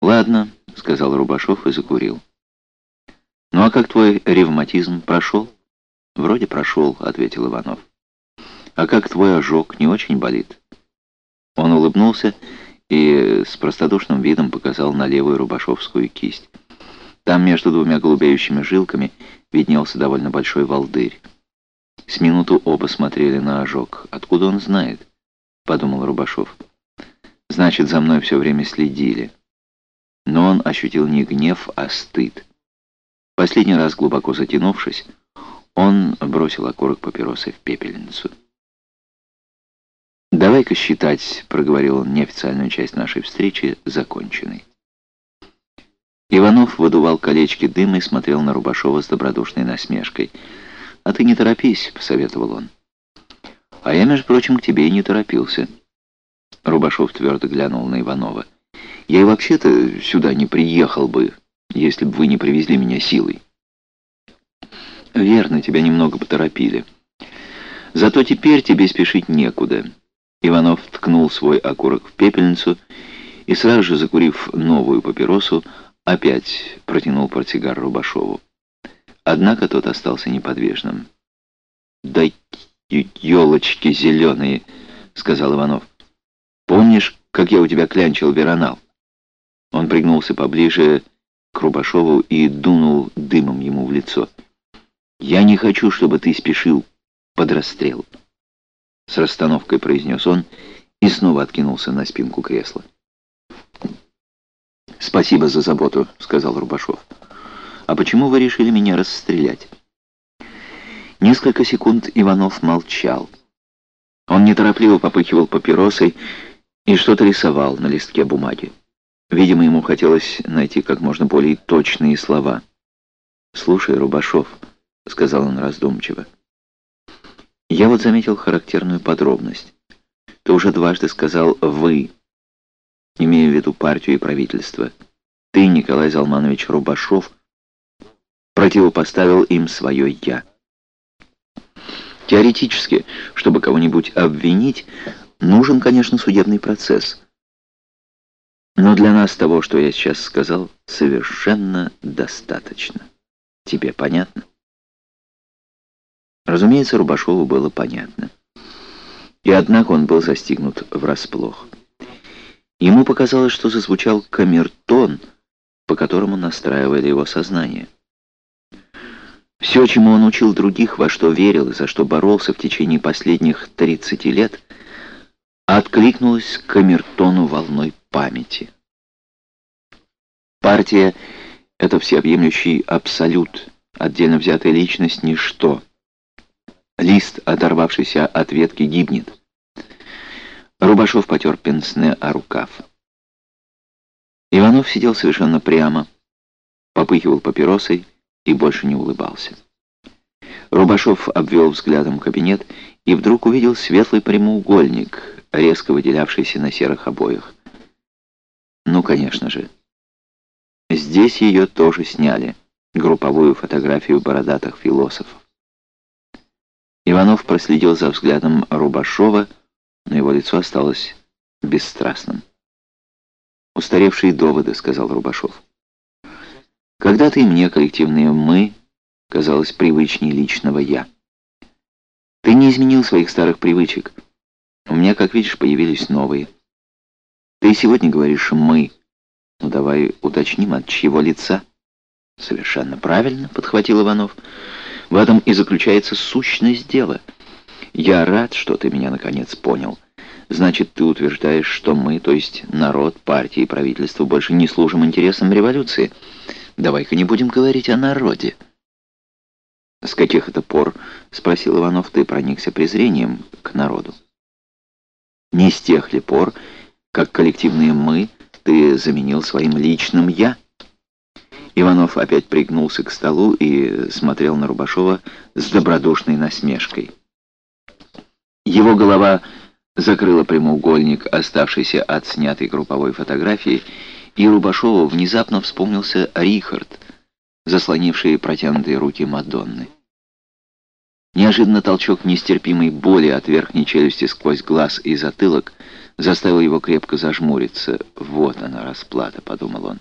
«Ладно», — сказал Рубашов и закурил. «Ну а как твой ревматизм прошел?» «Вроде прошел», — ответил Иванов. «А как твой ожог? Не очень болит?» Он улыбнулся и с простодушным видом показал на левую рубашовскую кисть. Там между двумя голубеющими жилками виднелся довольно большой волдырь. С минуту оба смотрели на ожог. «Откуда он знает?» — подумал Рубашов. «Значит, за мной все время следили». Но он ощутил не гнев, а стыд. Последний раз, глубоко затянувшись, он бросил окурок папиросы в пепельницу. «Давай-ка считать», — проговорил он неофициальную часть нашей встречи, законченной. Иванов выдувал колечки дыма и смотрел на Рубашова с добродушной насмешкой. «А ты не торопись», — посоветовал он. «А я, между прочим, к тебе и не торопился». Рубашов твердо глянул на Иванова. «Я и вообще-то сюда не приехал бы, если бы вы не привезли меня силой». «Верно, тебя немного поторопили. Зато теперь тебе спешить некуда». Иванов ткнул свой окурок в пепельницу и сразу же, закурив новую папиросу, опять протянул портсигар Рубашову. Однако тот остался неподвижным. «Да елочки зеленые!» — сказал Иванов. «Помнишь, как я у тебя клянчил веронал?» Он пригнулся поближе к Рубашову и дунул дымом ему в лицо. «Я не хочу, чтобы ты спешил под расстрел», — с расстановкой произнес он и снова откинулся на спинку кресла. «Спасибо за заботу», — сказал Рубашов. «А почему вы решили меня расстрелять?» Несколько секунд Иванов молчал. Он неторопливо попыхивал папиросой и что-то рисовал на листке бумаги. Видимо, ему хотелось найти как можно более точные слова. «Слушай, Рубашов», — сказал он раздумчиво, — «я вот заметил характерную подробность. Ты уже дважды сказал «вы», имея в виду партию и правительство. Ты, Николай Залманович Рубашов, противопоставил им свое «я». Теоретически, чтобы кого-нибудь обвинить, нужен, конечно, судебный процесс. Но для нас того, что я сейчас сказал, совершенно достаточно. Тебе понятно? Разумеется, Рубашову было понятно. И однако он был застигнут врасплох. Ему показалось, что зазвучал камертон, по которому настраивали его сознание. Все, чему он учил других, во что верил и за что боролся в течение последних 30 лет, откликнулось к камертону волной памяти. Партия — это всеобъемлющий абсолют, отдельно взятая личность — ничто. Лист, оторвавшийся от ветки, гибнет. Рубашов потер пенсне о рукав. Иванов сидел совершенно прямо, попыхивал папиросой и больше не улыбался. Рубашов обвел взглядом кабинет и вдруг увидел светлый прямоугольник, резко выделявшийся на серых обоях. Ну, конечно же. Здесь ее тоже сняли, групповую фотографию бородатых философов. Иванов проследил за взглядом Рубашова, но его лицо осталось бесстрастным. «Устаревшие доводы», — сказал Рубашов. «Когда-то и мне коллективные «мы» казалось привычнее личного «я». Ты не изменил своих старых привычек. У меня, как видишь, появились новые. Ты сегодня говоришь «мы». Ну, давай уточним, от чьего лица. Совершенно правильно, подхватил Иванов. В этом и заключается сущность дела — я рад, что ты меня наконец понял. Значит, ты утверждаешь, что мы, то есть народ, партия и правительство, больше не служим интересам революции. Давай-ка не будем говорить о народе. С каких это пор, спросил Иванов, ты проникся презрением к народу? Не с тех ли пор, как коллективные «мы» ты заменил своим личным «я»? Иванов опять пригнулся к столу и смотрел на Рубашова с добродушной насмешкой. Его голова закрыла прямоугольник, оставшийся от снятой групповой фотографии, и Рубашову внезапно вспомнился Рихард, заслонивший протянутые руки Мадонны. Неожиданно толчок нестерпимой боли от верхней челюсти сквозь глаз и затылок заставил его крепко зажмуриться. «Вот она, расплата», — подумал он.